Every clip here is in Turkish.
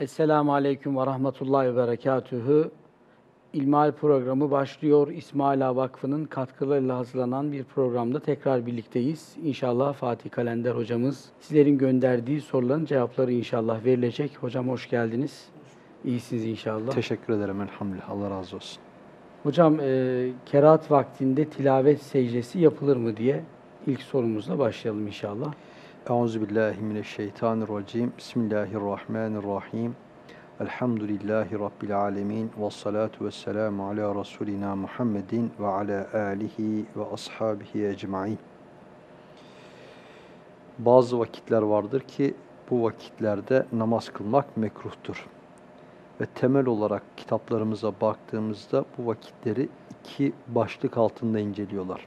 Esselamu Aleyküm ve Rahmetullahi ve Berekatühü. İlmihal programı başlıyor. İsmaila Vakfı'nın katkılarıyla hazırlanan bir programda tekrar birlikteyiz. İnşallah Fatih Kalender hocamız sizlerin gönderdiği soruların cevapları inşallah verilecek. Hocam hoş geldiniz. İyisiniz inşallah. Teşekkür ederim elhamdülillah. Allah razı olsun. Hocam e, kerahat vaktinde tilavet secdesi yapılır mı diye ilk sorumuzla başlayalım inşallah. Euzubillahimineşşeytanirracim. Bismillahirrahmanirrahim. Elhamdülillahi Rabbil alemin. Ve salatu ve selamu ala Resulina Muhammedin ve ala alihi ve ashabihi ecma'in. Bazı vakitler vardır ki bu vakitlerde namaz kılmak mekruhtur. Ve temel olarak kitaplarımıza baktığımızda bu vakitleri iki başlık altında inceliyorlar.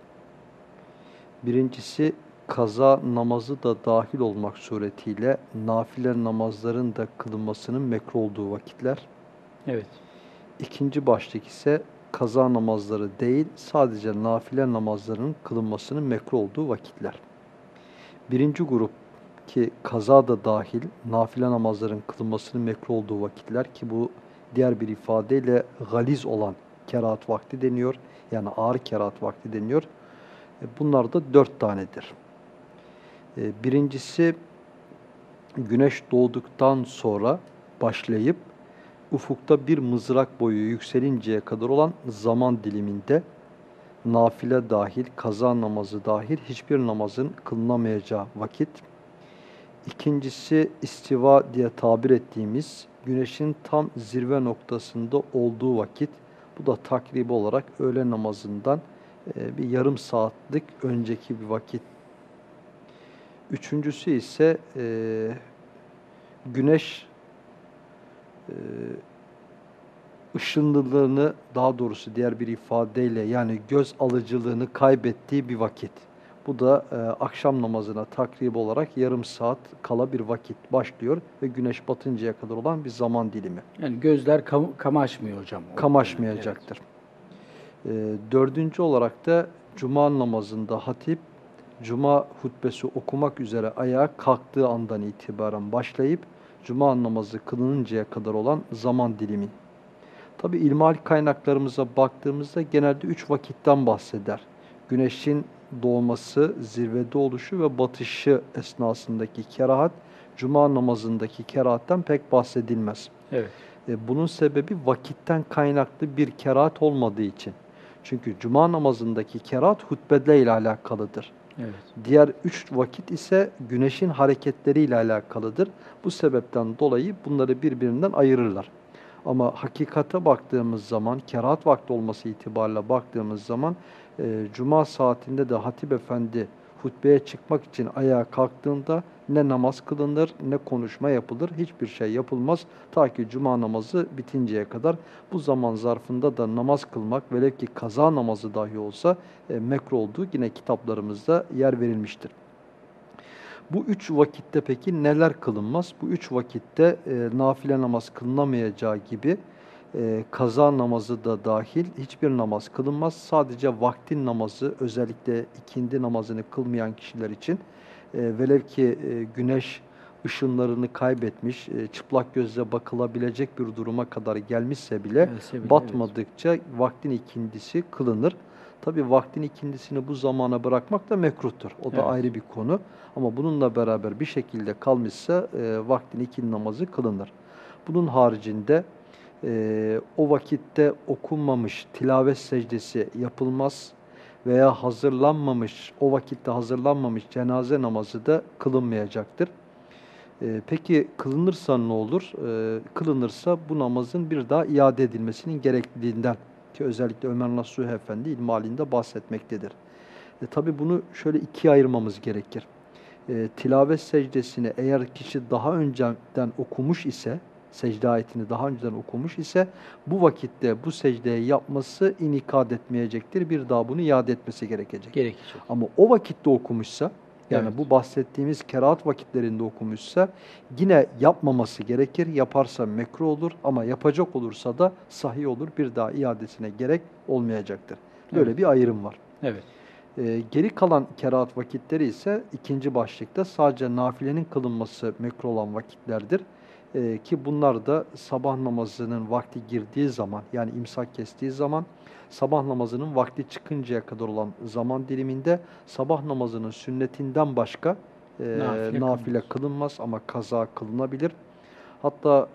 Birincisi kaza namazı da dahil olmak suretiyle nafile namazların da kılınmasının mekruh olduğu vakitler. Evet. İkinci başlık ise kaza namazları değil sadece nafile namazların kılınmasının mekruh olduğu vakitler. Birinci grup ki kaza da dahil nafile namazların kılınmasının mekruh olduğu vakitler ki bu diğer bir ifadeyle galiz olan kerahat vakti deniyor. Yani ağır kerahat vakti deniyor. E, bunlar da dört tanedir. E, birincisi güneş doğduktan sonra başlayıp ufukta bir mızrak boyu yükselinceye kadar olan zaman diliminde nafile dahil, kaza namazı dahil hiçbir namazın kılınamayacağı vakit. İkincisi istiva diye tabir ettiğimiz güneşin tam zirve noktasında olduğu vakit. Bu da takribi olarak öğle namazından e, bir yarım saatlik önceki bir vakit. Üçüncüsü ise e, güneş e, ışınlılığını daha doğrusu diğer bir ifadeyle yani göz alıcılığını kaybettiği bir vakit. Bu da e, akşam namazına takrib olarak yarım saat kala bir vakit başlıyor ve güneş batıncaya kadar olan bir zaman dilimi. Yani gözler kam kamaşmıyor hocam. Kamaşmayacaktır. Evet. E, dördüncü olarak da cuma namazında hatip cuma hutbesi okumak üzere ayağa kalktığı andan itibaren başlayıp cuma namazı kılınıncaya kadar olan zaman dilimi. Tabi ilmal kaynaklarımıza baktığımızda genelde üç vakitten bahseder. Güneşin doğması, zirvede oluşu ve batışı esnasındaki kerahat, cuma namazındaki kerahattan pek bahsedilmez. Evet. E, bunun sebebi vakitten kaynaklı bir kerahat olmadığı için. Çünkü cuma namazındaki kerahat hutbeyle ile alakalıdır. Diğer üç vakit ise güneşin hareketleriyle alakalıdır. Bu sebepten dolayı bunları birbirinden ayırırlar. Ama hakikate baktığımız zaman, kerahat vakti olması itibariyle baktığımız zaman e, Cuma saatinde de Hatip Efendi hutbeye çıkmak için ayağa kalktığında ne namaz kılınır ne konuşma yapılır. Hiçbir şey yapılmaz. Ta ki cuma namazı bitinceye kadar bu zaman zarfında da namaz kılmak velev ki kaza namazı dahi olsa e, mekruh olduğu yine kitaplarımızda yer verilmiştir. Bu üç vakitte peki neler kılınmaz? Bu üç vakitte e, nafile namaz kılınamayacağı gibi e, kaza namazı da dahil hiçbir namaz kılınmaz. Sadece vaktin namazı özellikle ikindi namazını kılmayan kişiler için e, velev ki e, güneş ışınlarını kaybetmiş, e, çıplak gözle bakılabilecek bir duruma kadar gelmişse bile Gelse bile, batmadıkça evet. vaktin ikindisi kılınır. Tabi vaktin ikindisini bu zamana bırakmak da mekruhtur. O da evet. ayrı bir konu. Ama bununla beraber bir şekilde kalmışsa e, vaktin ikindi namazı kılınır. Bunun haricinde e, o vakitte okunmamış tilavet secdesi yapılmaz veya hazırlanmamış, o vakitte hazırlanmamış cenaze namazı da kılınmayacaktır. E, peki kılınırsa ne olur? E, kılınırsa bu namazın bir daha iade edilmesinin gerekliliğinden ki özellikle Ömer Nasuh Efendi ilmalinde bahsetmektedir. E, Tabi bunu şöyle ikiye ayırmamız gerekir. E, tilavet secdesini eğer kişi daha önceden okumuş ise, secde ayetini daha önceden okumuş ise bu vakitte bu secdeyi yapması inikad etmeyecektir. Bir daha bunu iade etmesi gerekecek. Gerekecek. Ama o vakitte okumuşsa yani Evet. bu bahsettiğimiz kerahat vakitlerinde okumuşsa yine yapmaması gerekir. Yaparsa mekruh olur ama yapacak olursa da sahih olur. Bir daha iadesine gerek olmayacaktır. Böyle Evet. bir ayrım var. Evet. Ee, geri kalan kerahat vakitleri ise ikinci başlıkta sadece nafilenin kılınması mekruh olan vakitlerdir. E, ki bunlar da sabah namazının vakti girdiği zaman yani imsak kestiği zaman sabah namazının vakti çıkıncaya kadar olan zaman diliminde sabah namazının sünnetinden başka e, Nafile nafile, kılınmaz. kılınmaz ama kaza kılınabilir. Hatta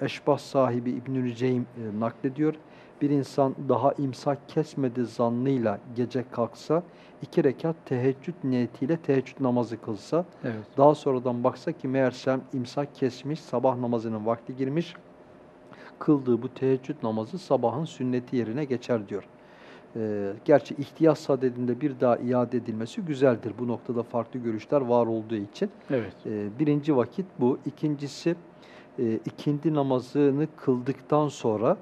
e, Eşbah sahibi İbnül Ceym e, naklediyor. Bir insan daha imsak kesmedi zannıyla gece kalksa, iki rekat teheccüd niyetiyle teheccüd namazı kılsa, Evet. daha sonradan baksa ki meğersem imsak kesmiş, sabah namazının vakti girmiş, kıldığı bu teheccüd namazı sabahın sünneti yerine geçer diyor. Ee, gerçi ihtiyaç sadedinde bir daha iade edilmesi güzeldir. Bu noktada farklı görüşler var olduğu için. Evet. Ee, birinci vakit bu. İkincisi e, ikindi namazını kıldıktan sonra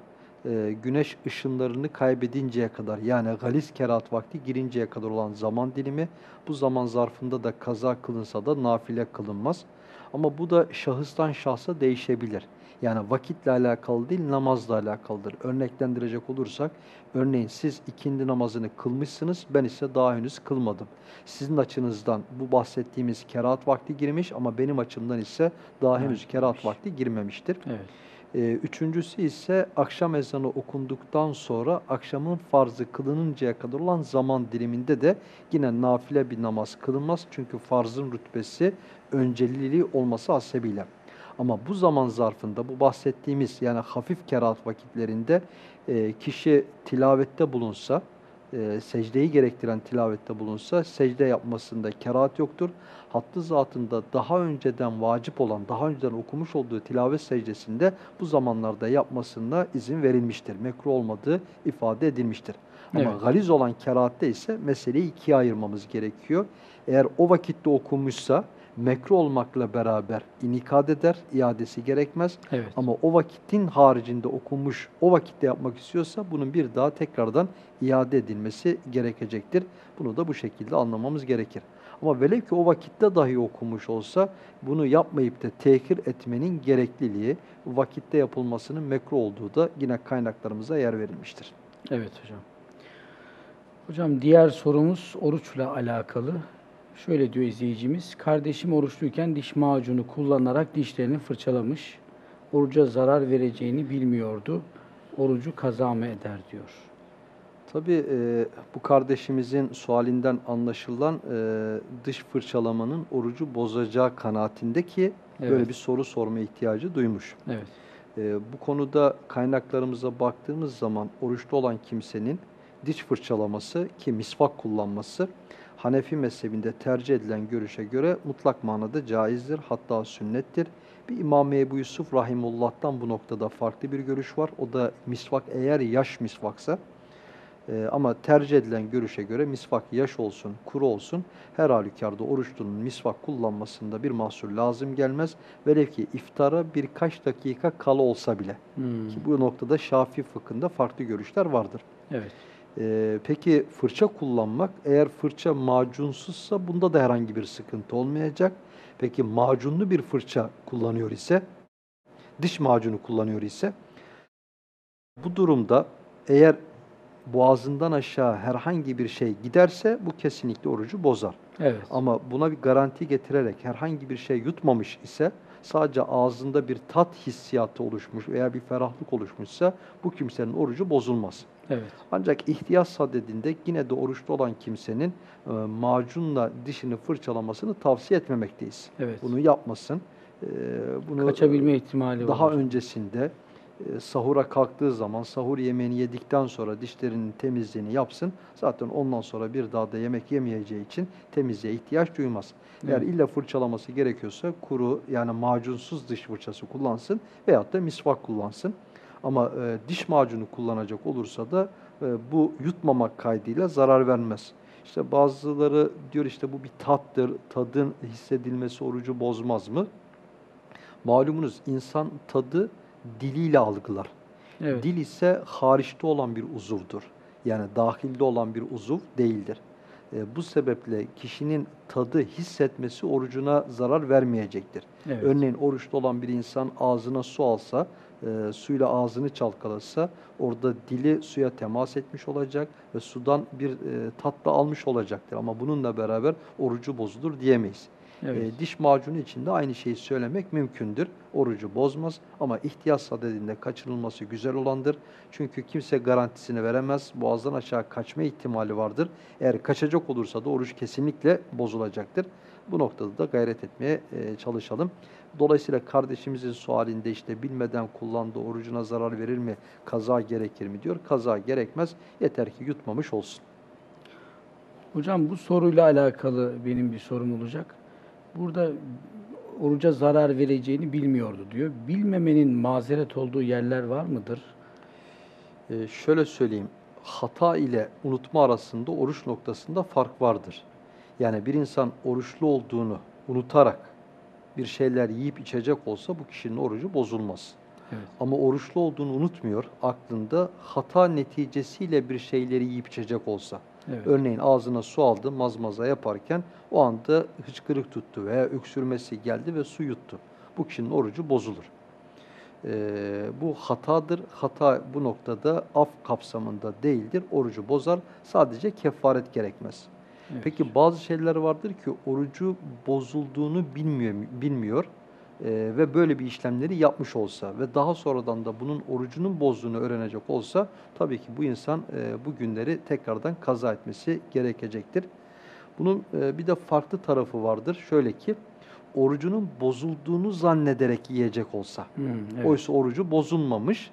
e, güneş ışınlarını kaybedinceye kadar yani galis kerat vakti girinceye kadar olan zaman dilimi bu zaman zarfında da kaza kılınsa da nafile kılınmaz. Ama bu da şahıstan şahsa değişebilir. Yani vakitle alakalı değil, namazla alakalıdır. Örneklendirecek olursak, örneğin siz ikindi namazını kılmışsınız, ben ise daha henüz kılmadım. Sizin açınızdan bu bahsettiğimiz kerahat vakti girmiş ama benim açımdan ise daha Ha, henüz kerahat girmiş. vakti girmemiştir. Evet. Ee, üçüncüsü ise akşam ezanı okunduktan sonra akşamın farzı kılınıncaya kadar olan zaman diliminde de yine nafile bir namaz kılınmaz. Çünkü farzın rütbesi önceliliği olması hasebiyle. Ama bu zaman zarfında bu bahsettiğimiz yani hafif kerahat vakitlerinde e, kişi tilavette bulunsa, e, secdeyi gerektiren tilavette bulunsa secde yapmasında kerahat yoktur. Hattı zatında daha önceden vacip olan, daha önceden okumuş olduğu tilavet secdesinde bu zamanlarda yapmasına izin verilmiştir. Mekruh olmadığı ifade edilmiştir. Ama Evet. galiz olan kerahatte ise meseleyi ikiye ayırmamız gerekiyor. Eğer o vakitte okunmuşsa mekruh olmakla beraber inikat eder, iadesi gerekmez. Evet. Ama o vakitin haricinde okunmuş, o vakitte yapmak istiyorsa bunun bir daha tekrardan iade edilmesi gerekecektir. Bunu da bu şekilde anlamamız gerekir. Ama velev ki o vakitte dahi okunmuş olsa bunu yapmayıp da tehir etmenin gerekliliği, vakitte yapılmasının mekruh olduğu da yine kaynaklarımıza yer verilmiştir. Evet hocam. Hocam diğer sorumuz oruçla alakalı. Şöyle diyor izleyicimiz. Kardeşim oruçluyken diş macunu kullanarak dişlerini fırçalamış. Oruca zarar vereceğini bilmiyordu. Orucu kaza mı eder diyor. Tabii e, bu kardeşimizin sualinden anlaşılan e, dış fırçalamanın orucu bozacağı kanaatinde ki böyle Evet. bir soru sorma ihtiyacı duymuş. Evet. E, bu konuda kaynaklarımıza baktığımız zaman oruçlu olan kimsenin diş fırçalaması ki misvak kullanması Hanefi mezhebinde tercih edilen görüşe göre mutlak manada caizdir hatta sünnettir. Bir İmam Ebu Yusuf Rahimullah'tan bu noktada farklı bir görüş var. O da misvak eğer yaş misvaksa ee, ama tercih edilen görüşe göre misvak yaş olsun, kuru olsun her halükarda oruçlunun misvak kullanmasında bir mahsur lazım gelmez. Velev ki iftara birkaç dakika kala olsa bile. Hmm. Ki bu noktada Şafii fıkhında farklı görüşler vardır. Evet. Ee, peki fırça kullanmak eğer fırça macunsuzsa bunda da herhangi bir sıkıntı olmayacak. Peki macunlu bir fırça kullanıyor ise, diş macunu kullanıyor ise bu durumda eğer boğazından aşağı herhangi bir şey giderse bu kesinlikle orucu bozar. Evet. Ama buna bir garanti getirerek herhangi bir şey yutmamış ise sadece ağzında bir tat hissiyatı oluşmuş veya bir ferahlık oluşmuşsa bu kimsenin orucu bozulmaz. Evet. Ancak ihtiyaç sadedinde yine de oruçlu olan kimsenin e, macunla dişini fırçalamasını tavsiye etmemekteyiz. Evet. Bunu yapmasın. E, bunu Kaçabilme ihtimali var. daha öncesinde sahura kalktığı zaman sahur yemeğini yedikten sonra dişlerinin temizliğini yapsın. Zaten ondan sonra bir daha da yemek yemeyeceği için temizliğe ihtiyaç duymaz. Eğer Evet. illa fırçalaması gerekiyorsa kuru yani macunsuz diş fırçası kullansın veyahut da misvak kullansın. Ama e, diş macunu kullanacak olursa da e, bu yutmamak kaydıyla zarar vermez. İşte bazıları diyor işte bu bir tattır, tadın hissedilmesi orucu bozmaz mı? Malumunuz insan tadı diliyle algılar. Evet. Dil ise hariçte olan bir uzuvdur. Yani dahilde olan bir uzuv değildir. E, bu sebeple kişinin tadı hissetmesi orucuna zarar vermeyecektir. Evet. Örneğin oruçlu olan bir insan ağzına su alsa, e, suyla ağzını çalkalasa orada dili suya temas etmiş olacak ve sudan bir e, tat da almış olacaktır. Ama bununla beraber orucu bozulur diyemeyiz. Evet. E, diş macunu için de aynı şeyi söylemek mümkündür. Orucu bozmaz ama ihtiyaç sadedinde kaçırılması güzel olandır. Çünkü kimse garantisini veremez. Boğazdan aşağı kaçma ihtimali vardır. Eğer kaçacak olursa da oruç kesinlikle bozulacaktır. Bu noktada da gayret etmeye e, çalışalım. Dolayısıyla kardeşimizin sualinde işte bilmeden kullandığı orucuna zarar verir mi, kaza gerekir mi diyor. Kaza gerekmez. Yeter ki yutmamış olsun. Hocam bu soruyla alakalı benim bir sorum olacak. Burada oruca zarar vereceğini bilmiyordu diyor. Bilmemenin mazeret olduğu yerler var mıdır? Ee, şöyle söyleyeyim, hata ile unutma arasında oruç noktasında fark vardır. Yani bir insan oruçlu olduğunu unutarak bir şeyler yiyip içecek olsa bu kişinin orucu bozulmaz. Evet. Ama oruçlu olduğunu unutmuyor, aklında hata neticesiyle bir şeyleri yiyip içecek olsa. Evet. Örneğin ağzına su aldı, mazmaza yaparken o anda hıçkırık tuttu veya öksürmesi geldi ve su yuttu. Bu kişinin orucu bozulur. Ee, bu hatadır. Hata bu noktada af kapsamında değildir. Orucu bozar. Sadece kefaret gerekmez. Evet. Peki bazı şeyler vardır ki orucu bozulduğunu bilmiyor, bilmiyor Ee, ve böyle bir işlemleri yapmış olsa ve daha sonradan da bunun orucunun bozduğunu öğrenecek olsa tabii ki bu insan e, bu günleri tekrardan kaza etmesi gerekecektir. Bunun e, bir de farklı tarafı vardır. Şöyle ki orucunun bozulduğunu zannederek yiyecek olsa. Hmm, evet. Oysa orucu bozulmamış.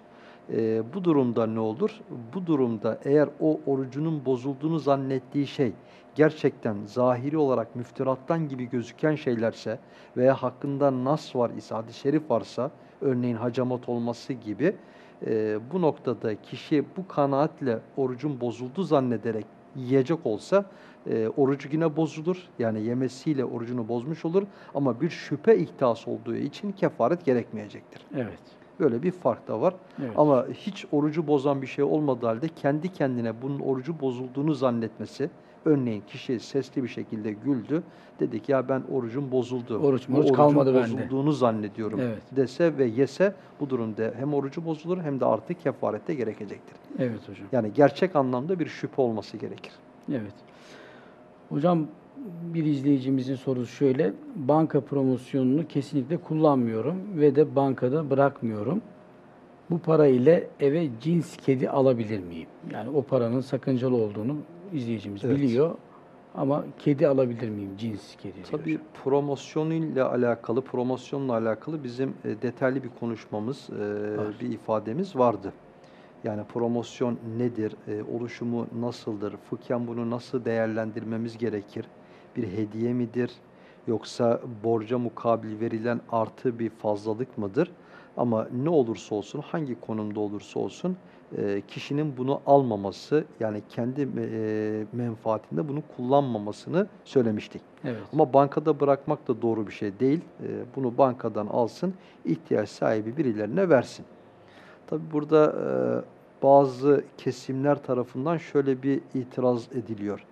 Ee, bu durumda ne olur? Bu durumda eğer o orucunun bozulduğunu zannettiği şey gerçekten zahiri olarak müftirattan gibi gözüken şeylerse veya hakkında nas var ise, hadis-i şerif varsa, örneğin hacamat olması gibi e, bu noktada kişi bu kanaatle orucun bozuldu zannederek yiyecek olsa e, orucu yine bozulur. Yani yemesiyle orucunu bozmuş olur ama bir şüphe ihtas olduğu için kefaret gerekmeyecektir. Evet. Böyle bir fark da var. Evet. Ama hiç orucu bozan bir şey olmadığı halde kendi kendine bunun orucu bozulduğunu zannetmesi, örneğin kişi sesli bir şekilde güldü, dedi ki ya ben orucum bozuldu, Oruç orucun kalmadı bende." bozulduğunu zannediyorum Evet. dese ve yese bu durumda hem orucu bozulur hem de artık kefarette gerekecektir. Evet hocam. Yani gerçek anlamda bir şüphe olması gerekir. Evet. Hocam bir izleyicimizin sorusu şöyle. Banka promosyonunu kesinlikle kullanmıyorum ve de bankada bırakmıyorum. Bu para ile eve cins kedi alabilir miyim? Yani o paranın sakıncalı olduğunu izleyicimiz Evet. biliyor. Ama kedi alabilir miyim? Cins kedi. Tabii promosyonuyla alakalı, promosyonla alakalı bizim e, detaylı bir konuşmamız, e, Var. bir ifademiz vardı. Yani promosyon nedir, e, oluşumu nasıldır, fıkhen bunu nasıl değerlendirmemiz gerekir, bir hediye midir, yoksa borca mukabil verilen artı bir fazlalık mıdır? Ama ne olursa olsun, hangi konumda olursa olsun e, kişinin bunu almaması, yani kendi e, menfaatinde bunu kullanmamasını söylemiştik. Evet. Ama bankada bırakmak da doğru bir şey değil. Ee, Bunu bankadan alsın, ihtiyaç sahibi birilerine versin. Tabi burada e, bazı kesimler tarafından şöyle bir itiraz ediliyor.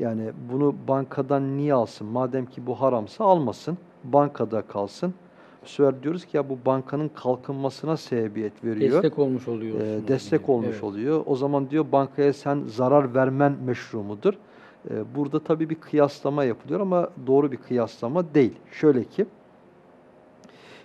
Yani bunu bankadan niye alsın? Madem ki bu haramsa almasın, bankada kalsın. Bu sefer diyoruz ki ya bu bankanın kalkınmasına sebebiyet veriyor. Destek olmuş oluyor. Ee, destek olmuş oluyor. O zaman diyor bankaya sen zarar vermen meşru mudur? Ee, burada tabii bir kıyaslama yapılıyor ama doğru bir kıyaslama değil. Şöyle ki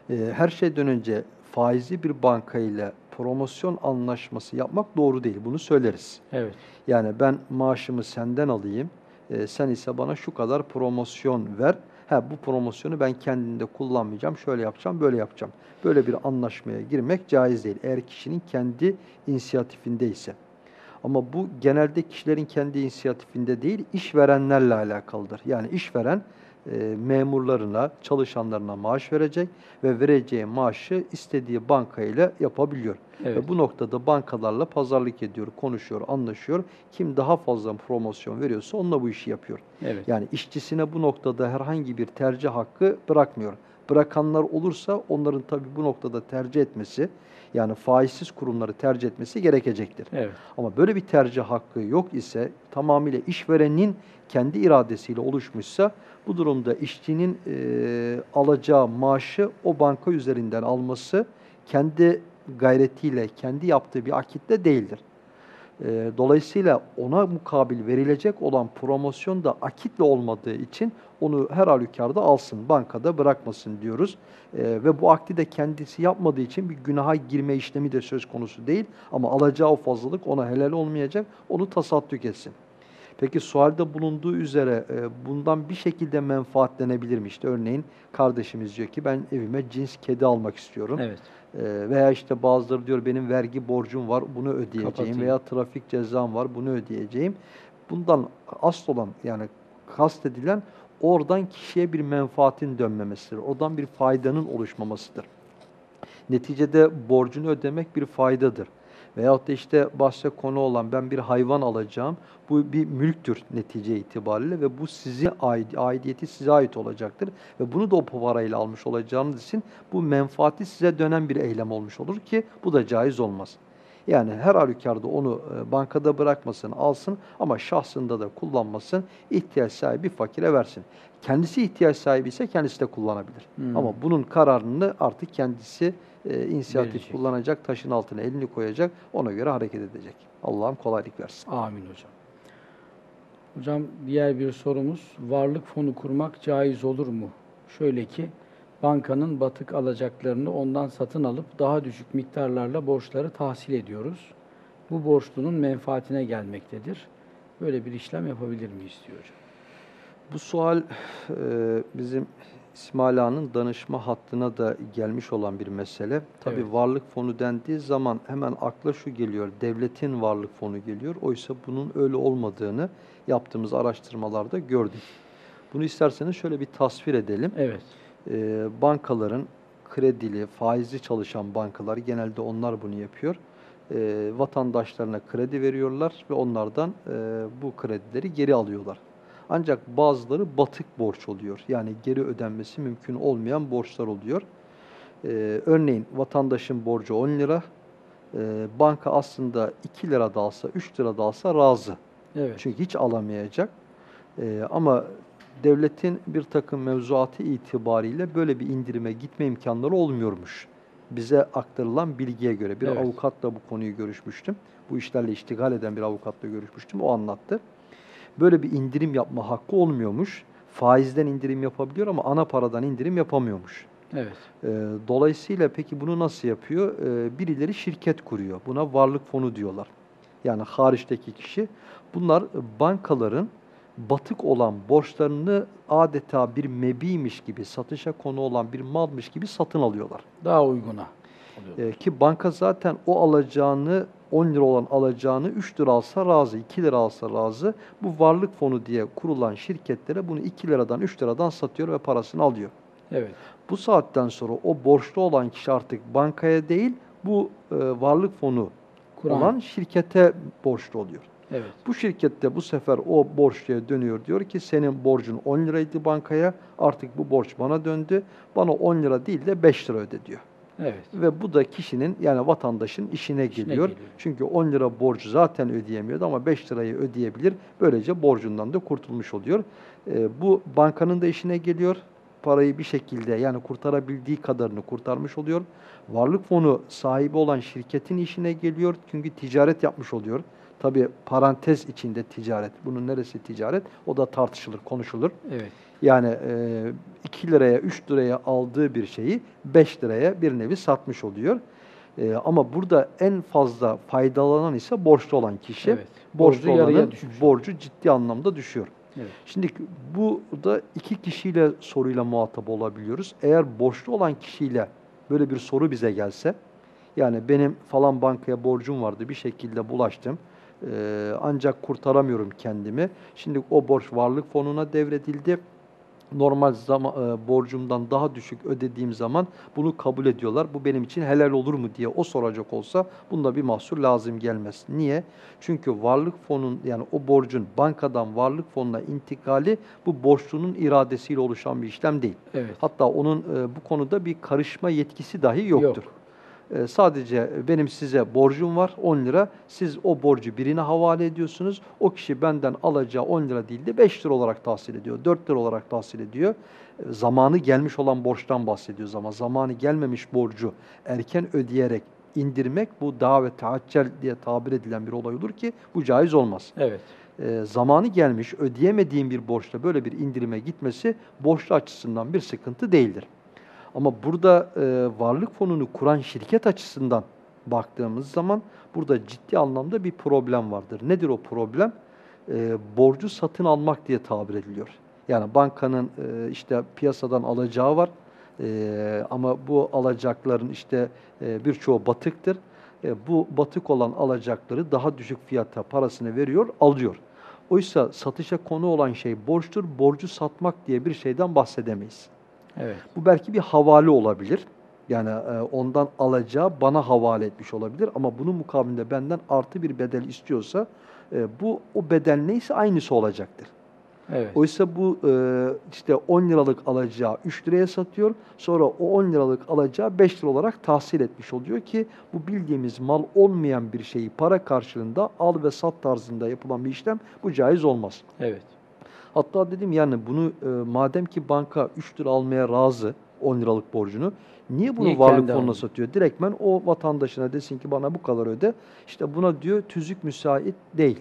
e, her şeyden önce faizli bir banka ile promosyon anlaşması yapmak doğru değil. Bunu söyleriz. Evet. Yani ben maaşımı senden alayım, e, sen ise bana şu kadar promosyon ver. Ha bu promosyonu ben kendimde kullanmayacağım, şöyle yapacağım, böyle yapacağım. Böyle bir anlaşmaya girmek caiz değil. Eğer kişinin kendi inisiyatifindeyse. Ama bu genelde kişilerin kendi inisiyatifinde değil, işverenlerle alakalıdır. Yani işveren e, memurlarına, çalışanlarına maaş verecek ve vereceği maaşı istediği bankayla yapabiliyor. Evet. Ve bu noktada bankalarla pazarlık ediyor, konuşuyor, anlaşıyor. Kim daha fazla promosyon veriyorsa onunla bu işi yapıyor. Evet. Yani işçisine bu noktada herhangi bir tercih hakkı bırakmıyor. Bırakanlar olursa onların tabii bu noktada tercih etmesi, yani faizsiz kurumları tercih etmesi gerekecektir. Evet. Ama böyle bir tercih hakkı yok ise tamamıyla işverenin kendi iradesiyle oluşmuşsa bu durumda işçinin e, alacağı maaşı o banka üzerinden alması kendi gayretiyle, kendi yaptığı bir akitte değildir. E, dolayısıyla ona mukabil verilecek olan promosyon da akitle olmadığı için onu her halükarda alsın, bankada bırakmasın diyoruz. E, ve bu akdi de kendisi yapmadığı için bir günaha girme işlemi de söz konusu değil. Ama alacağı o fazlalık ona helal olmayacak, onu tasaddük etsin. Peki sualde bulunduğu üzere e, bundan bir şekilde menfaatlenebilir mi? İşte örneğin kardeşimiz diyor ki ben evime cins kedi almak istiyorum. Evet. E, veya işte bazıları diyor benim vergi borcum var bunu ödeyeceğim Kapatayım. veya trafik cezam var bunu ödeyeceğim. Bundan asıl olan yani kastedilen oradan kişiye bir menfaatin dönmemesidir. Oradan bir faydanın oluşmamasıdır. Neticede borcunu ödemek bir faydadır. Veyahut da işte bahse konu olan ben bir hayvan alacağım. Bu bir mülktür netice itibariyle ve bu size ait, aidiyeti size ait olacaktır. Ve bunu da o parayla almış olacağınız için bu menfaati size dönen bir eylem olmuş olur ki bu da caiz olmaz. Yani her halükarda onu e, bankada bırakmasın, alsın ama şahsında da kullanmasın, ihtiyaç sahibi fakire versin. Kendisi ihtiyaç sahibi ise kendisi de kullanabilir. Hmm. Ama bunun kararını artık kendisi e, inisiyatif Verecek. kullanacak, taşın altına elini koyacak, ona göre hareket edecek. Allah'ım kolaylık versin. Amin hocam. Hocam diğer bir sorumuz varlık fonu kurmak caiz olur mu? Şöyle ki bankanın batık alacaklarını ondan satın alıp daha düşük miktarlarla borçları tahsil ediyoruz. Bu borçlunun menfaatine gelmektedir. Böyle bir işlem yapabilir miyiz diyor hocam. Bu sual e, bizim İsmail Ağa'nın danışma hattına da gelmiş olan bir mesele. Tabii Evet. varlık fonu dendiği zaman hemen akla şu geliyor, devletin varlık fonu geliyor. Oysa bunun öyle olmadığını yaptığımız araştırmalarda gördük. Bunu isterseniz şöyle bir tasvir edelim. Evet. E, bankaların kredili, faizli çalışan bankalar genelde onlar bunu yapıyor. E, vatandaşlarına kredi veriyorlar ve onlardan e, bu kredileri geri alıyorlar. Ancak bazıları batık borç oluyor. Yani geri ödenmesi mümkün olmayan borçlar oluyor. E, örneğin vatandaşın borcu 10 lira. E, banka aslında 2 lira da alsa, 3 lira da alsa razı. Evet. Çünkü hiç alamayacak. Ee, ama devletin bir takım mevzuatı itibariyle böyle bir indirime gitme imkanları olmuyormuş. Bize aktarılan bilgiye göre. Bir Evet. avukatla bu konuyu görüşmüştüm. Bu işlerle iştigal eden bir avukatla görüşmüştüm. O anlattı. Böyle bir indirim yapma hakkı olmuyormuş. Faizden indirim yapabiliyor ama ana paradan indirim yapamıyormuş. Evet. Ee, Dolayısıyla peki bunu nasıl yapıyor? Ee, Birileri şirket kuruyor. Buna varlık fonu diyorlar. Yani hariçteki kişi. Bunlar bankaların batık olan borçlarını adeta bir mebiymiş gibi, satışa konu olan bir malmış gibi satın alıyorlar. Daha uyguna. Ee, ki banka zaten o alacağını 10 lira olan alacağını 3 lira alsa razı, 2 lira alsa razı. Bu varlık fonu diye kurulan şirketlere bunu 2 liradan 3 liradan satıyor ve parasını alıyor. Evet. Bu saatten sonra o borçlu olan kişi artık bankaya değil, bu e, varlık fonu Kur'an. olan şirkete borçlu oluyor. Evet. Bu şirkette bu sefer o borçluya dönüyor. Diyor ki senin borcun 10 liraydı bankaya, artık bu borç bana döndü. Bana 10 lira değil de 5 lira öde diyor. Evet. Ve bu da kişinin yani vatandaşın işine İşine geliyor. geliyor. Çünkü 10 lira borcu zaten ödeyemiyordu ama 5 lirayı ödeyebilir. Böylece borcundan da kurtulmuş oluyor. Ee, bu bankanın da işine geliyor. Parayı bir şekilde yani kurtarabildiği kadarını kurtarmış oluyor. Varlık fonu sahibi olan şirketin işine geliyor. Çünkü ticaret yapmış oluyor. Tabii parantez içinde ticaret. Bunun neresi ticaret? O da tartışılır, konuşulur. Evet. Yani e, 2 liraya, 3 liraya aldığı bir şeyi 5 liraya bir nevi satmış oluyor. E, ama burada en fazla faydalanan ise borçlu olan kişi. Evet. Borçlu olanın borcu ciddi anlamda düşüyor. Evet. Şimdi bu da iki kişiyle soruyla muhatap olabiliyoruz. Eğer borçlu olan kişiyle böyle bir soru bize gelse, yani benim falan bankaya borcum vardı bir şekilde bulaştım. Ee, ancak kurtaramıyorum kendimi. Şimdi o borç varlık fonuna devredildi. Normal zaman, e, borcumdan daha düşük ödediğim zaman bunu kabul ediyorlar. Bu benim için helal olur mu diye o soracak olsa bunda bir mahsur lazım gelmez. Niye? Çünkü varlık fonun yani o borcun bankadan varlık fonuna intikali bu borçlunun iradesiyle oluşan bir işlem değil. Evet. Hatta onun e, bu konuda bir karışma yetkisi dahi yoktur. Yok. E, sadece benim size borcum var 10 lira. Siz o borcu birine havale ediyorsunuz. O kişi benden alacağı 10 lira değil de 5 lira olarak tahsil ediyor. 4 lira olarak tahsil ediyor. E, zamanı gelmiş olan borçtan bahsediyoruz ama zamanı gelmemiş borcu erken ödeyerek indirmek bu davet taaccel diye tabir edilen bir olay olur ki bu caiz olmaz. Evet. E, zamanı gelmiş ödeyemediğin bir borçla böyle bir indirime gitmesi borçlu açısından bir sıkıntı değildir. Ama burada e, varlık fonunu kuran şirket açısından baktığımız zaman burada ciddi anlamda bir problem vardır. Nedir o problem? E, borcu satın almak diye tabir ediliyor. Yani bankanın e, işte piyasadan alacağı var e, ama bu alacakların işte e, birçoğu batıktır. E, bu batık olan alacakları daha düşük fiyata parasını veriyor, alıyor. Oysa satışa konu olan şey borçtur. Borcu satmak diye bir şeyden bahsedemeyiz. Evet. Bu belki bir havale olabilir. Yani e, ondan alacağı bana havale etmiş olabilir ama bunun mukabilinde benden artı bir bedel istiyorsa e, bu o bedel neyse aynısı olacaktır. Evet. Oysa bu e, işte 10 liralık alacağı 3 liraya satıyor. Sonra o 10 liralık alacağı 5 lira olarak tahsil etmiş oluyor ki bu bildiğimiz mal olmayan bir şeyi para karşılığında al ve sat tarzında yapılan bir işlem bu caiz olmaz. Evet. Hatta dedim yani bunu e, madem ki banka 3 lira almaya razı 10 liralık borcunu niye bunu Niye varlık fonuna almıyor? satıyor? Direktmen o vatandaşına desin ki bana bu kadar öde. İşte buna diyor tüzük müsait değil.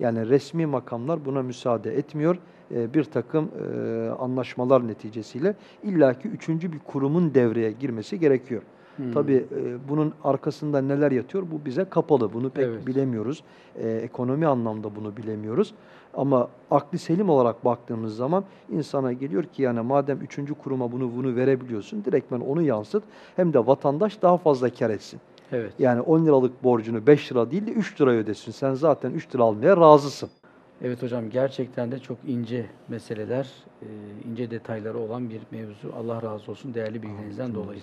Yani resmi makamlar buna müsaade etmiyor. E, bir takım e, anlaşmalar neticesiyle illaki üçüncü bir kurumun devreye girmesi gerekiyor. Hmm. Tabii e, bunun arkasında neler yatıyor bu bize kapalı. Bunu pek Evet. bilemiyoruz. E, ekonomi anlamda bunu bilemiyoruz. Ama akli selim olarak baktığımız zaman insana geliyor ki yani madem üçüncü kuruma bunu bunu verebiliyorsun direktmen onu yansıt. Hem de vatandaş daha fazla kar etsin. Evet. Yani 10 liralık borcunu 5 lira değil de 3 lira ödesin. Sen zaten 3 lira almaya razısın. Evet hocam gerçekten de çok ince meseleler, e, ince detayları olan bir mevzu. Allah razı olsun değerli bilginizden dolayı.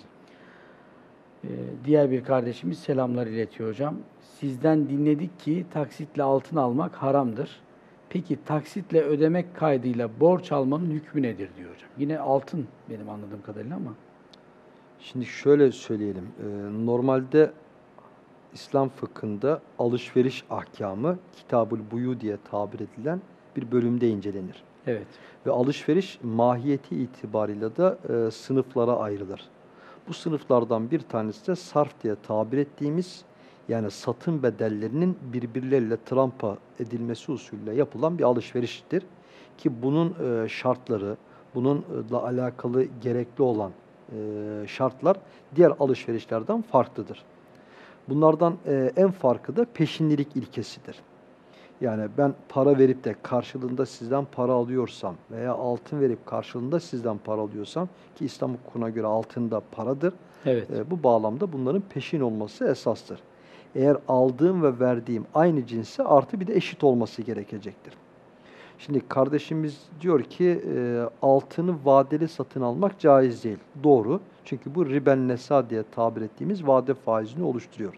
E, Diğer bir kardeşimiz selamlar iletiyor hocam. Sizden dinledik ki taksitle altın almak haramdır. Peki taksitle ödemek kaydıyla borç almanın hükmü nedir diyor hocam. Yine altın benim anladığım kadarıyla ama. Şimdi şöyle söyleyelim. Ee, normalde İslam fıkhında alışveriş ahkamı Kitabul Buyu diye tabir edilen bir bölümde incelenir. Evet. Ve alışveriş mahiyeti itibarıyla da e, sınıflara ayrılır. Bu sınıflardan bir tanesi de sarf diye tabir ettiğimiz yani satın bedellerinin birbirleriyle trampa edilmesi usulüyle yapılan bir alışveriştir. Ki bunun e, şartları, bununla alakalı gerekli olan e, şartlar diğer alışverişlerden farklıdır. Bunlardan e, en farkı da peşinlilik ilkesidir. Yani ben para verip de karşılığında sizden para alıyorsam veya altın verip karşılığında sizden para alıyorsam ki İslam hukukuna göre altın da paradır. Evet. E, bu bağlamda bunların peşin olması esastır. Eğer aldığım ve verdiğim aynı cinse artı bir de eşit olması gerekecektir. Şimdi kardeşimiz diyor ki e, altını vadeli satın almak caiz değil. Doğru. Çünkü bu riben nesa diye tabir ettiğimiz vade faizini oluşturuyor.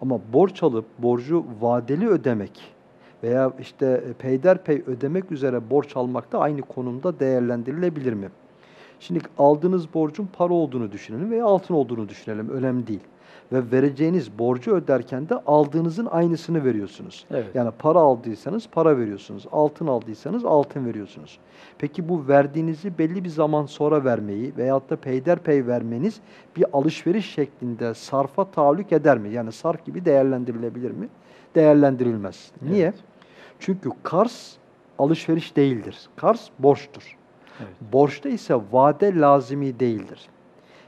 Ama borç alıp borcu vadeli ödemek veya işte e, peyderpey ödemek üzere borç almak da aynı konumda değerlendirilebilir mi? Şimdi aldığınız borcun para olduğunu düşünelim veya altın olduğunu düşünelim. Önemli değil. Ve vereceğiniz borcu öderken de aldığınızın aynısını veriyorsunuz. Evet. Yani para aldıysanız para veriyorsunuz. Altın aldıysanız altın veriyorsunuz. Peki bu verdiğinizi belli bir zaman sonra vermeyi veyahut da peyderpey vermeniz bir alışveriş şeklinde sarfa tahallük eder mi? Yani sarf gibi değerlendirilebilir mi? Değerlendirilmez. Niye? Evet. Çünkü kars alışveriş değildir. Kars borçtur. Evet. Borçta ise vade lazimi değildir.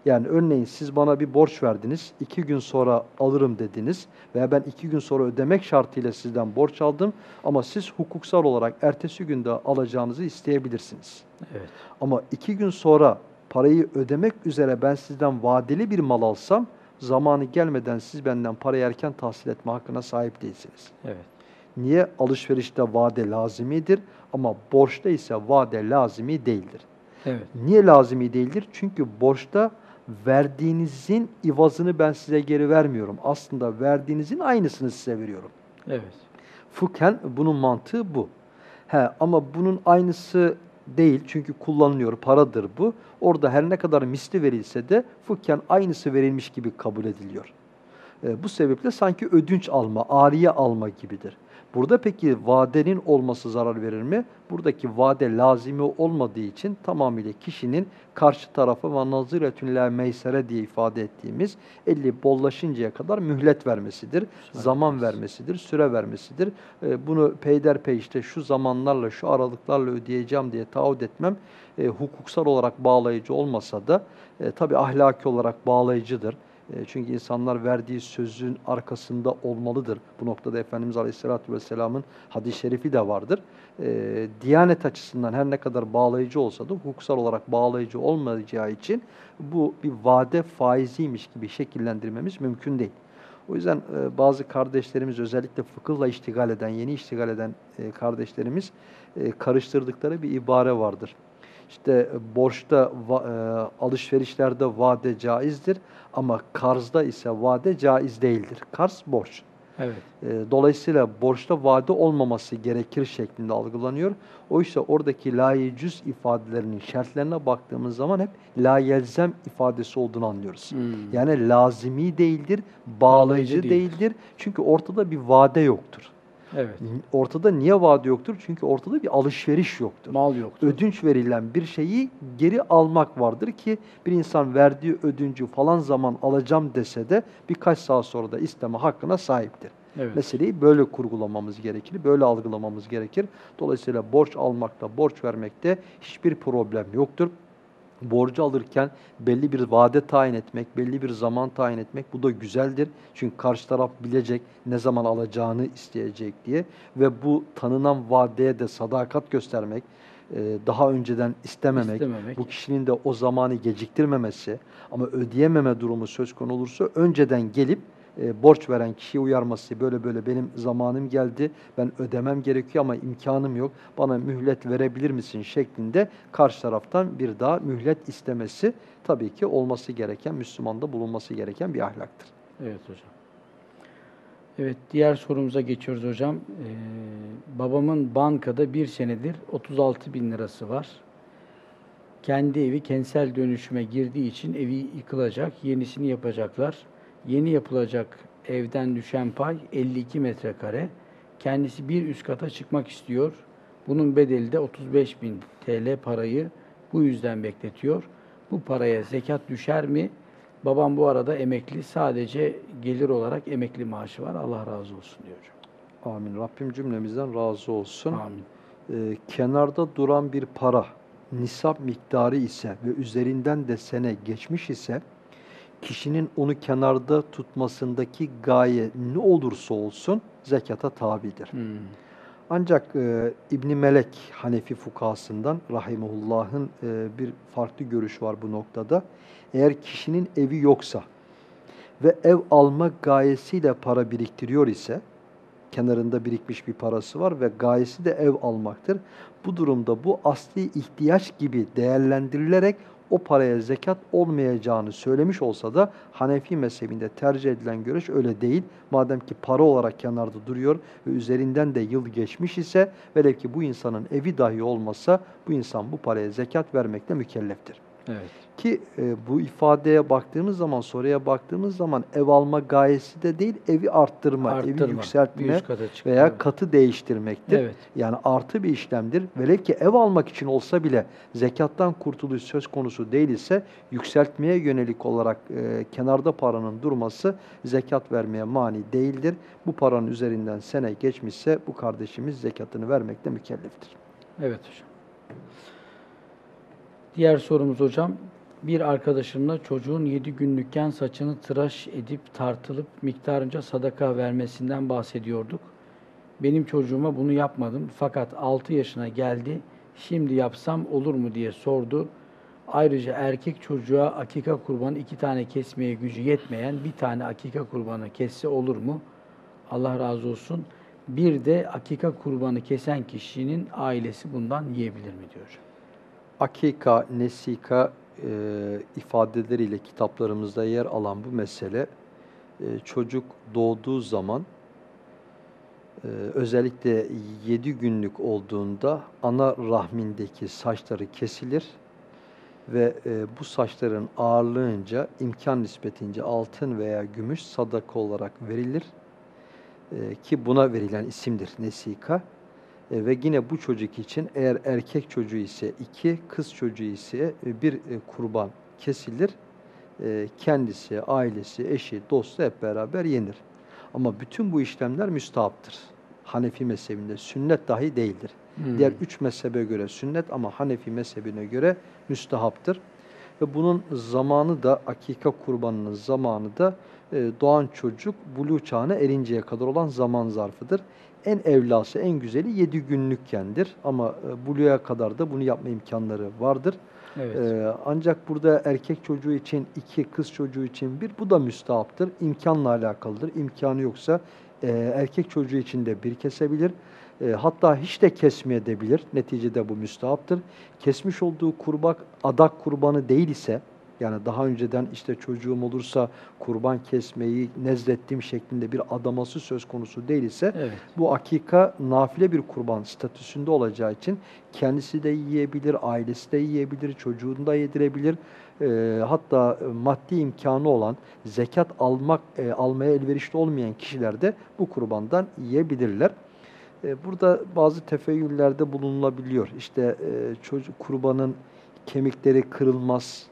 Yani örneğin siz bana bir borç verdiniz, iki gün sonra alırım dediniz veya ben iki gün sonra ödemek şartıyla sizden borç aldım ama siz hukuksal olarak ertesi günde alacağınızı isteyebilirsiniz. Evet. Ama iki gün sonra parayı ödemek üzere ben sizden vadeli bir mal alsam, zamanı gelmeden siz benden parayı erken tahsil etme hakkına sahip değilsiniz. Evet. Niye? Alışverişte vade lazimidir ama borçta ise vade lazimi değildir. Evet. Niye lazimi değildir? Çünkü borçta verdiğinizin ivazını ben size geri vermiyorum. Aslında verdiğinizin aynısını size veriyorum. Evet. Fıkhen bunun mantığı bu. He, ama bunun aynısı değil çünkü kullanılıyor, paradır bu. Orada her ne kadar misli verilse de fıkhen aynısı verilmiş gibi kabul ediliyor. E, bu sebeple sanki ödünç alma, ariye alma gibidir. Burada peki vadenin olması zarar verir mi? Buradaki vade lazimi olmadığı için tamamıyla kişinin karşı tarafı ve naziretün la meysere diye ifade ettiğimiz eli bollaşıncaya kadar mühlet vermesidir. Zaman vermesidir, süre vermesidir. E, bunu peyderpey işte şu zamanlarla, şu aralıklarla ödeyeceğim diye taahhüt etmem e, hukuksal olarak bağlayıcı olmasa da e, tabi ahlaki olarak bağlayıcıdır. E, çünkü insanlar verdiği sözün arkasında olmalıdır. Bu noktada Efendimiz Aleyhisselatü Vesselam'ın hadis-i şerifi de vardır. E, Diyanet açısından her ne kadar bağlayıcı olsa da hukuksal olarak bağlayıcı olmayacağı için bu bir vade faiziymiş gibi şekillendirmemiz mümkün değil. O yüzden e, bazı kardeşlerimiz özellikle fıkıhla iştigal eden, yeni iştigal eden e, kardeşlerimiz e, karıştırdıkları bir ibare vardır. İşte borçta, va, e, alışverişlerde vade caizdir ama karzda ise vade caiz değildir. Karz borç. Evet. E, dolayısıyla borçta vade olmaması gerekir şeklinde algılanıyor. Oysa oradaki la cüz ifadelerinin şartlarına baktığımız zaman hep la yelzem ifadesi olduğunu anlıyoruz. Hmm. Yani lazimi değildir, bağlayıcı, Bağlayıcı değildir. değildir. Çünkü ortada bir vade yoktur. Evet. Ortada niye vade yoktur? Çünkü ortada bir alışveriş yoktur. Mal yoktu. Ödünç verilen bir şeyi geri almak vardır ki bir insan verdiği ödüncü falan zaman alacağım dese de birkaç saat sonra da isteme hakkına sahiptir. Evet. Meseleyi böyle kurgulamamız gerekir, böyle algılamamız gerekir. Dolayısıyla borç almakta, borç vermekte hiçbir problem yoktur. Borcu alırken belli bir vade tayin etmek, belli bir zaman tayin etmek bu da güzeldir. Çünkü karşı taraf bilecek ne zaman alacağını isteyecek diye ve bu tanınan vadeye de sadakat göstermek, e, daha önceden istememek, İstememek. bu kişinin de o zamanı geciktirmemesi ama ödeyememe durumu söz konu olursa önceden gelip e, borç veren kişiyi uyarması böyle böyle benim zamanım geldi ben ödemem gerekiyor ama imkanım yok bana mühlet verebilir misin şeklinde karşı taraftan bir daha mühlet istemesi tabii ki olması gereken Müslümanda bulunması gereken bir ahlaktır. Evet hocam. Evet diğer sorumuza geçiyoruz hocam. Ee, babamın bankada bir senedir 36 bin lirası var. Kendi evi kentsel dönüşüme girdiği için evi yıkılacak, yenisini yapacaklar. Yeni yapılacak evden düşen pay 52 metrekare. Kendisi bir üst kata çıkmak istiyor. Bunun bedeli de 35 bin TL parayı bu yüzden bekletiyor. Bu paraya zekat düşer mi? Babam bu arada emekli. Sadece gelir olarak emekli maaşı var. Allah razı olsun diyor hocam. Amin. Rabbim cümlemizden razı olsun. Amin. Ee, kenarda duran bir para nisap miktarı ise ve üzerinden de sene geçmiş ise kişinin onu kenarda tutmasındaki gaye ne olursa olsun zekata tabidir. Hmm. Ancak e, İbni Melek Hanefi fukahasından rahimehullah'ın e, bir farklı görüş var bu noktada. Eğer kişinin evi yoksa ve ev alma gayesiyle para biriktiriyor ise kenarında birikmiş bir parası var ve gayesi de ev almaktır. Bu durumda bu asli ihtiyaç gibi değerlendirilerek o paraya zekat olmayacağını söylemiş olsa da Hanefi mezhebinde tercih edilen görüş öyle değil. Madem ki para olarak kenarda duruyor ve üzerinden de yıl geçmiş ise velev ki bu insanın evi dahi olmasa bu insan bu paraya zekat vermekle mükelleftir. Evet. Ki e, bu ifadeye baktığımız zaman, soruya baktığımız zaman ev alma gayesi de değil, evi arttırma, evi Arttırma, bir yükseltme çıkma, veya evet. katı değiştirmektir. Evet. Yani artı bir işlemdir. Velev ki ev almak için olsa bile zekattan kurtuluş söz konusu değil ise yükseltmeye yönelik olarak e, kenarda paranın durması zekat vermeye mani değildir. Bu paranın üzerinden sene geçmişse bu kardeşimiz zekatını vermekle mükelleftir. Evet hocam. Diğer sorumuz hocam. Bir arkadaşımla çocuğun 7 günlükken saçını tıraş edip tartılıp miktarınca sadaka vermesinden bahsediyorduk. Benim çocuğuma bunu yapmadım fakat 6 yaşına geldi. Şimdi yapsam olur mu diye sordu. Ayrıca erkek çocuğa akika kurbanı iki tane kesmeye gücü yetmeyen bir tane akika kurbanı kesse olur mu? Allah razı olsun. Bir de akika kurbanı kesen kişinin ailesi bundan yiyebilir mi diyor. Akika, nesika e, ifadeleriyle kitaplarımızda yer alan bu mesele e, çocuk doğduğu zaman e, özellikle 7 günlük olduğunda ana rahmindeki saçları kesilir ve e, bu saçların ağırlığınca imkan nispetince altın veya gümüş sadaka olarak verilir E, ki buna verilen isimdir nesika. E, ve yine bu çocuk için eğer erkek çocuğu ise iki, kız çocuğu ise e, bir e, kurban kesilir. E, kendisi, ailesi, eşi, dostu hep beraber yenir. Ama bütün bu işlemler müstahaptır. Hanefi mezhebinde sünnet dahi değildir. Hmm. Diğer üç mezhebe göre sünnet ama Hanefi mezhebine göre müstahaptır. Ve bunun zamanı da akika kurbanının zamanı da e, doğan çocuk buluğ çağına erinceye kadar olan zaman zarfıdır. En evlası, en güzeli 7 günlükkendir ama e, buluğa kadar da bunu yapma imkanları vardır. Evet. Ee, ancak burada erkek çocuğu için iki, kız çocuğu için bir, bu da müstahaptır. İmkanla alakalıdır. İmkanı yoksa e, erkek çocuğu için de bir kesebilir. E, hatta hiç de kesmeyebilir. Neticede bu müstahaptır. Kesmiş olduğu kurbak adak kurbanı değil ise, yani daha önceden işte çocuğum olursa kurban kesmeyi nezlettiğim şeklinde bir adaması söz konusu değil ise, evet. bu akika nafile bir kurban statüsünde olacağı için kendisi de yiyebilir, ailesi de yiyebilir, çocuğunu da yedirebilir. Ee, hatta maddi imkanı olan, zekat almak e, almaya elverişli olmayan kişiler de bu kurbandan yiyebilirler. Ee, burada bazı tefeyyüllerde bulunulabiliyor. İşte e, çocuk kurbanın kemikleri kırılmaz,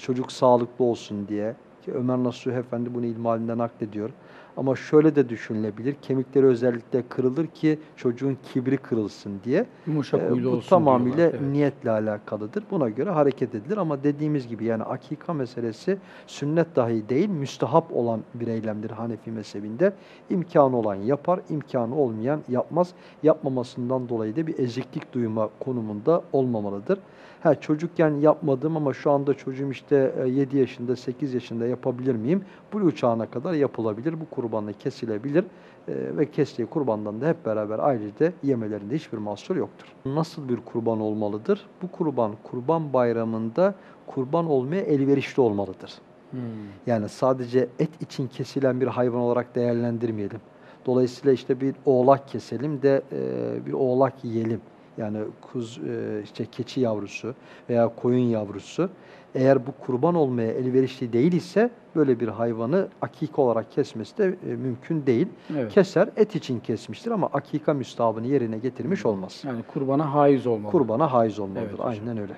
çocuk sağlıklı olsun diye. Ki Ömer Nasuh Efendi bunu ilmalinden naklediyor. Ama şöyle de düşünülebilir. Kemikleri özellikle kırılır ki çocuğun kibri kırılsın diye. Yumuşak Ee, bu olsun tamamıyla diyorlar. Evet. niyetle alakalıdır. Buna göre hareket edilir ama dediğimiz gibi yani akika meselesi sünnet dahi değil, müstahap olan bir eylemdir Hanefi mezhebinde. İmkanı olan yapar, imkanı olmayan yapmaz. Yapmamasından dolayı da bir eziklik duyma konumunda olmamalıdır. Ha çocukken yapmadım ama şu anda çocuğum işte e, 7 yaşında, 8 yaşında yapabilir miyim? Bu çağına kadar yapılabilir. Bu kurbanla kesilebilir. E, ve kestiği kurbandan da hep beraber ailece yemelerinde hiçbir mahsur yoktur. Nasıl bir kurban olmalıdır? Bu kurban, kurban bayramında kurban olmaya elverişli olmalıdır. Hmm. Yani sadece et için kesilen bir hayvan olarak değerlendirmeyelim. Dolayısıyla işte bir oğlak keselim de e, bir oğlak yiyelim. Yani kuz, e, işte keçi yavrusu veya koyun yavrusu. Eğer bu kurban olmaya elverişli değil ise böyle bir hayvanı akik olarak kesmesi de e, mümkün değil. Evet. Keser et için kesmiştir ama akika müstahabını yerine getirmiş olmaz. Yani kurbana haiz olmalı. Kurbana haiz olmalıdır. Evet hocam. Aynen öyle.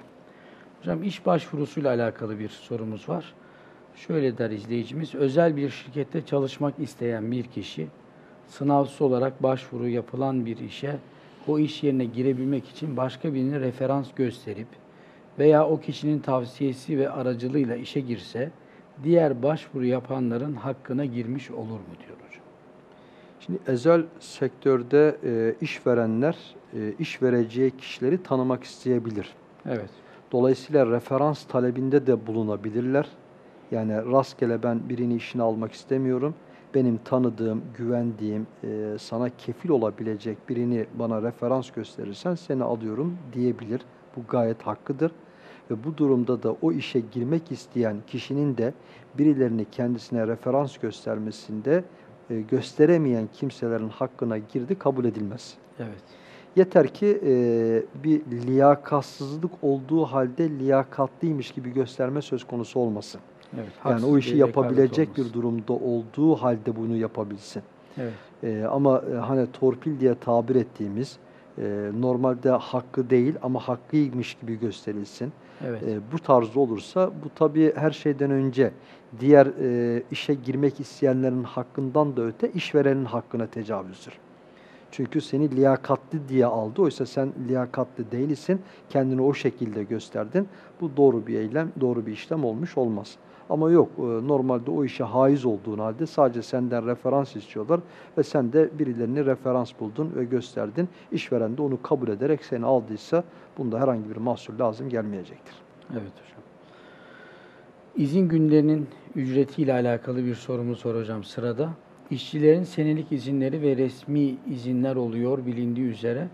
Hocam iş başvurusuyla alakalı bir sorumuz var. Şöyle der izleyicimiz, özel bir şirkette çalışmak isteyen bir kişi sınavsız olarak başvuru yapılan bir işe o iş yerine girebilmek için başka birine referans gösterip veya o kişinin tavsiyesi ve aracılığıyla işe girse diğer başvuru yapanların hakkına girmiş olur mu diyor hocam. Şimdi özel sektörde e, işverenler e, iş vereceği kişileri tanımak isteyebilir. Evet. Dolayısıyla referans talebinde de bulunabilirler. Yani rastgele ben birini işine almak istemiyorum. Benim tanıdığım, güvendiğim, e, sana kefil olabilecek birini bana referans gösterirsen seni alıyorum diyebilir. Bu gayet hakkıdır. Ve bu durumda da o işe girmek isteyen kişinin de birilerini kendisine referans göstermesinde e, gösteremeyen kimselerin hakkına girdi kabul edilmez. Evet. Yeter ki e, bir liyakatsızlık olduğu halde liyakatlıymış gibi gösterme söz konusu olmasın. Evet. Yani o işi yapabilecek bir durumda olduğu halde bunu yapabilsin. Evet. E, ama e, hani torpil diye tabir ettiğimiz e, normalde hakkı değil ama hakkıymış gibi gösterilsin. Evet. E, bu tarzda olursa bu tabii her şeyden önce diğer e, işe girmek isteyenlerin hakkından da öte işverenin hakkına tecavüzdür. Çünkü seni liyakatli diye aldı. Oysa sen liyakatli değilsin. Kendini o şekilde gösterdin. Bu doğru bir eylem, doğru bir işlem olmuş olmaz. Ama yok e, normalde o işe haiz olduğun halde sadece senden referans istiyorlar ve sen de birilerini referans buldun ve gösterdin. İşveren de onu kabul ederek seni aldıysa bunda herhangi bir mahsur lazım gelmeyecektir. Evet hocam. İzin günlerinin ücretiyle alakalı bir sorumuz var hocam sırada. İşçilerin senelik izinleri ve resmi izinler oluyor bilindiği üzere.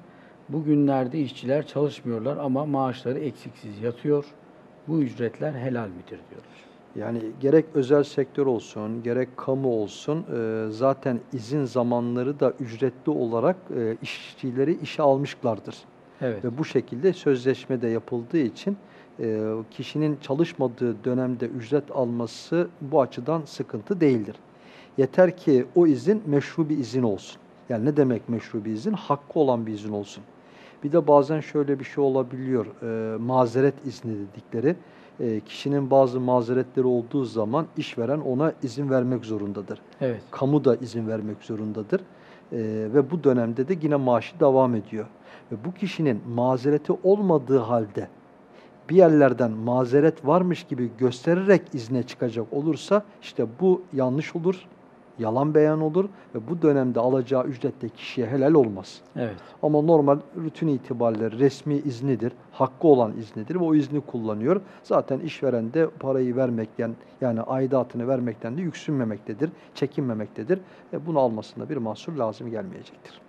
Bu günlerde işçiler çalışmıyorlar ama maaşları eksiksiz yatıyor. Bu ücretler helal midir diyor hocam. Yani gerek özel sektör olsun, gerek kamu olsun e, zaten izin zamanları da ücretli olarak e, işçileri işe almışlardır. Evet. Ve bu şekilde sözleşme de yapıldığı için e, kişinin çalışmadığı dönemde ücret alması bu açıdan sıkıntı değildir. Yeter ki o izin meşru bir izin olsun. Yani ne demek meşru bir izin? Hakkı olan bir izin olsun. Bir de bazen şöyle bir şey olabiliyor. E, mazeret izni dedikleri. E, kişinin bazı mazeretleri olduğu zaman işveren ona izin vermek zorundadır. Evet. Kamu da izin vermek zorundadır. E, ve bu dönemde de yine maaşı devam ediyor. Ve bu kişinin mazereti olmadığı halde bir yerlerden mazeret varmış gibi göstererek izne çıkacak olursa işte bu yanlış olur, yalan beyan olur ve bu dönemde alacağı ücrette kişiye helal olmaz. Evet. Ama normal rutin itibariyle resmi iznidir, hakkı olan iznidir ve o izni kullanıyor. Zaten işveren de parayı vermekten yani aidatını vermekten de yüksünmemektedir, çekinmemektedir. E bunu almasında bir mahsur lazım gelmeyecektir.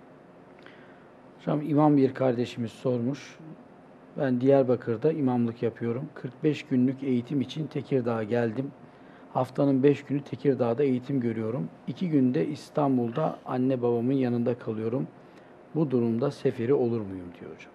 Hocam imam bir kardeşimiz sormuş. Ben Diyarbakır'da imamlık yapıyorum. 45 günlük eğitim için Tekirdağ'a geldim. Haftanın 5 günü Tekirdağ'da eğitim görüyorum. 2 günde İstanbul'da anne babamın yanında kalıyorum. Bu durumda seferi olur muyum diyor hocam.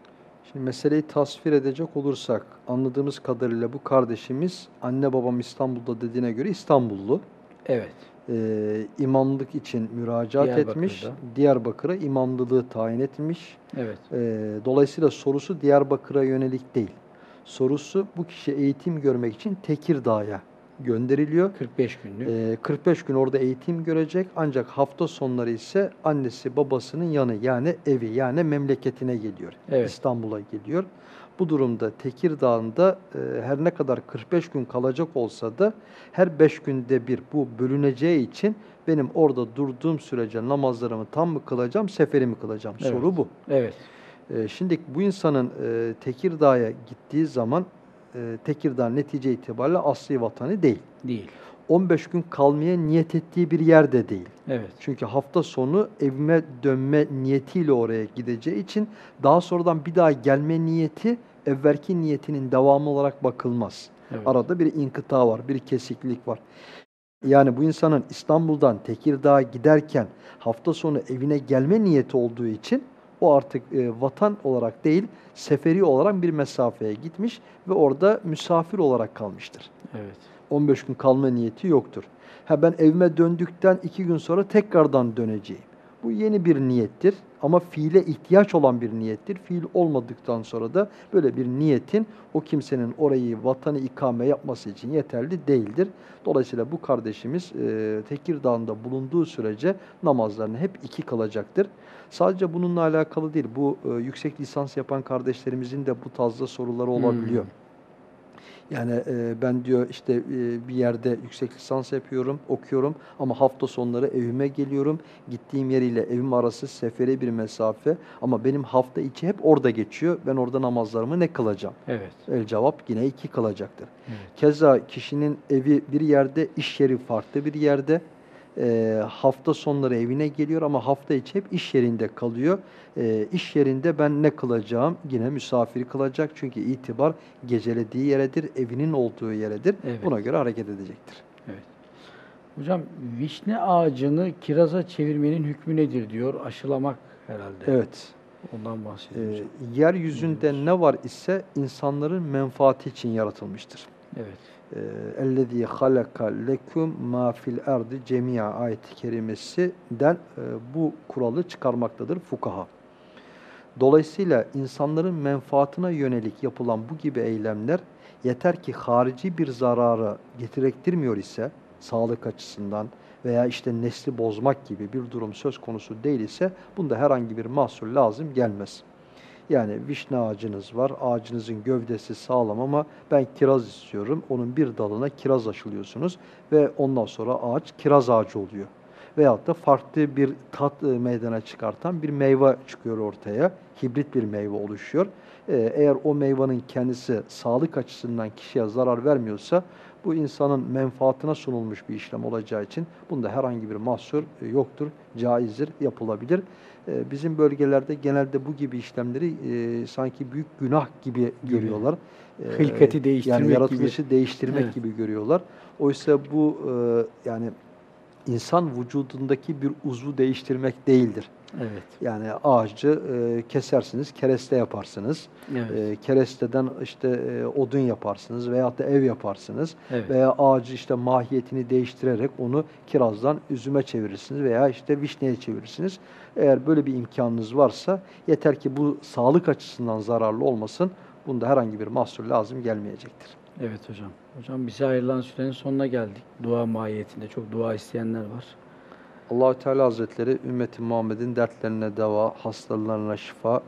Şimdi meseleyi tasvir edecek olursak anladığımız kadarıyla bu kardeşimiz anne babam İstanbul'da dediğine göre İstanbullu. Evet. Ee, imamlık için müracaat etmiş. Diyarbakır'a imamlılığı tayin etmiş. Evet. Ee, dolayısıyla sorusu Diyarbakır'a yönelik değil. Sorusu bu kişi eğitim görmek için Tekirdağ'a gönderiliyor. 45 günlük. Ee, 45 gün orada eğitim görecek ancak hafta sonları ise annesi babasının yanı yani evi yani memleketine geliyor. Evet. İstanbul'a geliyor. Bu durumda Tekirdağ'ında e, her ne kadar 45 gün kalacak olsa da her 5 günde bir bu bölüneceği için benim orada durduğum sürece namazlarımı tam mı kılacağım, seferi mi kılacağım? Evet. Soru bu. Evet. E, şimdi bu insanın e, Tekirdağ'a gittiği zaman e, Tekirdağ netice itibariyle asli vatanı değil. Değil. 15 gün kalmaya niyet ettiği bir yer de değil. Evet. Çünkü hafta sonu evime dönme niyetiyle oraya gideceği için daha sonradan bir daha gelme niyeti evvelki niyetinin devamı olarak bakılmaz. Evet. Arada bir inkıta var, bir kesiklik var. Yani bu insanın İstanbul'dan Tekirdağ'a giderken hafta sonu evine gelme niyeti olduğu için o artık e, vatan olarak değil, seferi olarak bir mesafeye gitmiş ve orada misafir olarak kalmıştır. Evet. 15 gün kalma niyeti yoktur. Ha ben evime döndükten iki gün sonra tekrardan döneceğim. Bu yeni bir niyettir ama fiile ihtiyaç olan bir niyettir. Fiil olmadıktan sonra da böyle bir niyetin o kimsenin orayı vatanı ikame yapması için yeterli değildir. Dolayısıyla bu kardeşimiz e, Tekirdağ'da bulunduğu sürece namazlarını hep iki kalacaktır. Sadece bununla alakalı değil. Bu e, yüksek lisans yapan kardeşlerimizin de bu tarzda soruları olabiliyor. Hmm. Yani e, ben diyor işte e, bir yerde yüksek lisans yapıyorum, okuyorum ama hafta sonları evime geliyorum. Gittiğim yeriyle evim arası sefere bir mesafe ama benim hafta içi hep orada geçiyor. Ben orada namazlarımı ne kılacağım? Evet. El cevap yine iki kalacaktır. Evet. Keza kişinin evi bir yerde, iş yeri farklı bir yerde. E, hafta sonları evine geliyor ama hafta içi hep iş yerinde kalıyor. E, iş yerinde ben ne kılacağım? Yine misafir kılacak. Çünkü itibar gecelediği yeredir, evinin olduğu yeredir. Evet. Buna göre hareket edecektir. Evet. Hocam vişne ağacını kiraza çevirmenin hükmü nedir diyor. Aşılamak herhalde. Evet. Ondan bahsediyor. E, hocam. yeryüzünde ne var ise insanların menfaati için yaratılmıştır. Evet. اَلَّذ۪ي خَلَقَ لَكُمْ مَا فِي الْاَرْضِ cemia ayet-i kerimesinden e, bu kuralı çıkarmaktadır fukaha. Dolayısıyla insanların menfaatine yönelik yapılan bu gibi eylemler yeter ki harici bir zararı getirektirmiyor ise sağlık açısından veya işte nesli bozmak gibi bir durum söz konusu değil ise bunda herhangi bir mahsur lazım gelmez. Yani vişne ağacınız var, ağacınızın gövdesi sağlam ama ben kiraz istiyorum. Onun bir dalına kiraz aşılıyorsunuz ve ondan sonra ağaç kiraz ağacı oluyor. Veyahut da farklı bir tat e, meydana çıkartan bir meyve çıkıyor ortaya. Hibrit bir meyve oluşuyor. Ee, Eğer o meyvanın kendisi sağlık açısından kişiye zarar vermiyorsa bu insanın menfaatine sunulmuş bir işlem olacağı için bunda herhangi bir mahsur e, yoktur, caizdir, yapılabilir. Ee, Bizim bölgelerde genelde bu gibi işlemleri e, sanki büyük günah gibi görüyorlar. Ee, Hılkati değiştirmek yani gibi. yaratılışı değiştirmek Evet. gibi görüyorlar. Oysa bu e, yani insan vücudundaki bir uzvu değiştirmek değildir. Evet. Yani ağacı e, kesersiniz, kereste yaparsınız. Evet. E, keresteden işte e, odun yaparsınız veyahut da ev yaparsınız. Evet. Veya ağacı işte mahiyetini değiştirerek onu kirazdan üzüme çevirirsiniz veya işte vişneye çevirirsiniz. Eğer böyle bir imkanınız varsa yeter ki bu sağlık açısından zararlı olmasın. Bunda herhangi bir mahsur lazım gelmeyecektir. Evet hocam. Hocam bize ayrılan sürenin sonuna geldik. Dua mahiyetinde çok dua isteyenler var. Allahü Teala Hazretleri ümmeti Muhammed'in dertlerine deva, hastalarına şifa,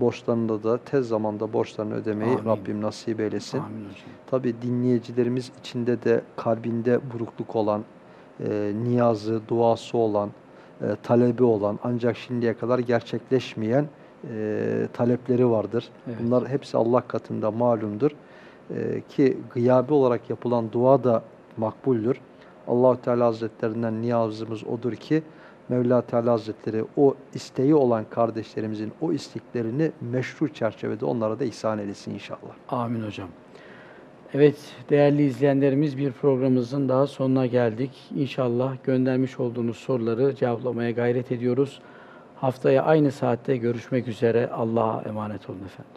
borçlarında da tez zamanda borçlarını ödemeyi Amin. Rabbim nasip eylesin. Amin hocam. Tabi dinleyicilerimiz içinde de kalbinde burukluk olan, e, niyazı, duası olan, e, talebi olan ancak şimdiye kadar gerçekleşmeyen e, talepleri vardır. Evet. Bunlar hepsi Allah katında malumdur. E, ki gıyabi olarak yapılan dua da makbuldür. Allahu Teala Hazretlerinden niyazımız odur ki Mevla Teala Hazretleri o isteği olan kardeşlerimizin o isteklerini meşru çerçevede onlara da ihsan eylesin inşallah. Amin hocam. Evet değerli izleyenlerimiz bir programımızın daha sonuna geldik. İnşallah göndermiş olduğunuz soruları cevaplamaya gayret ediyoruz. Haftaya aynı saatte görüşmek üzere. Allah'a emanet olun efendim.